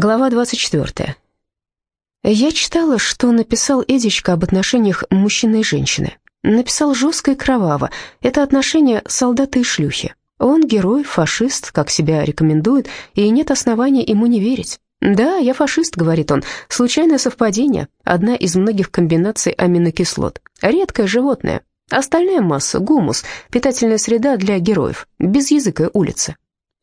Глава 24. Я читала, что написал Эдичка об отношениях мужчины и женщины. Написал жестко и кроваво. Это отношения солдата и шлюхи. Он герой, фашист, как себя рекомендует, и нет оснований ему не верить. «Да, я фашист», — говорит он, — «случайное совпадение, одна из многих комбинаций аминокислот. Редкое животное. Остальная масса — гумус, питательная среда для героев, без языка улицы.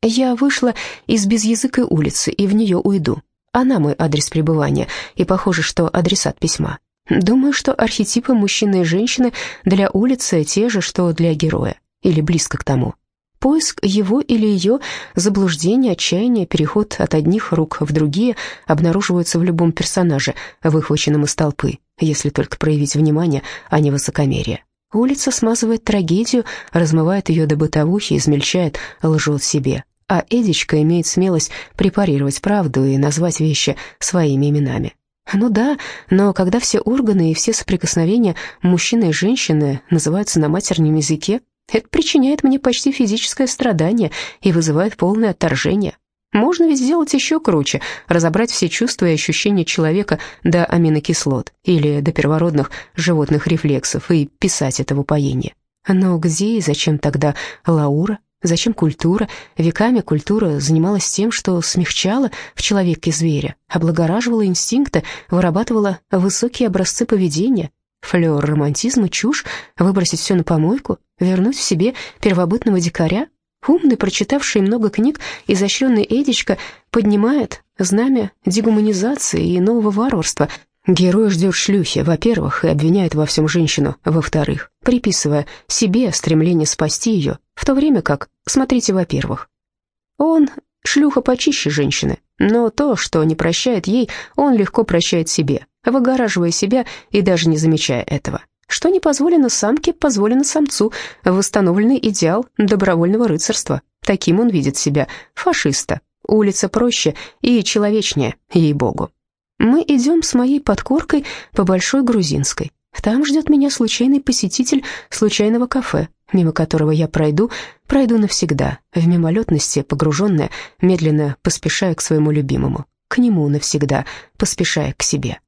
Я вышла из безязыкой улицы и в нее уйду. Она мой адрес пребывания, и похоже, что адресат письма. Думаю, что архетипы мужчины и женщины для улицы те же, что для героя, или близко к тому. Поиск его или ее, заблуждение, отчаяние, переход от одних рук в другие обнаруживаются в любом персонаже, выхваченном из толпы, если только проявить внимание, а не высокомерие. Улица смазывает трагедию, размывает ее до бытовухи, измельчает, лжет себе а Эдичка имеет смелость препарировать правду и назвать вещи своими именами. Ну да, но когда все органы и все соприкосновения мужчины и женщины называются на матерном языке, это причиняет мне почти физическое страдание и вызывает полное отторжение. Можно ведь сделать еще круче, разобрать все чувства и ощущения человека до аминокислот или до первородных животных рефлексов и писать это в упоении. Но где и зачем тогда Лаура? Зачем культура? Веками культура занималась тем, что смягчала в человеке зверя, облагораживала инстинкты, вырабатывала высокие образцы поведения. Флёр романтизма, чушь, выбросить все на помойку, вернуть в себе первобытного дикаря. Умный, прочитавший много книг, изощренный Эдичка поднимает знамя дегуманизации и нового варварства — Герой ждет шлюхи, во-первых, и обвиняет во всем женщину, во-вторых, приписывая себе стремление спасти ее, в то время как, смотрите, во-первых, он шлюха почище женщины, но то, что не прощает ей, он легко прощает себе, выгораживая себя и даже не замечая этого. Что не позволено самке, позволено самцу, восстановленный идеал добровольного рыцарства. Таким он видит себя, фашиста. Улица проще и человечнее, ей-богу. Мы идем с моей подкоркой по Большой Грузинской. Там ждет меня случайный посетитель случайного кафе, мимо которого я пройду, пройду навсегда, в мимолетности погруженная, медленно поспешая к своему любимому, к нему навсегда, поспешая к себе.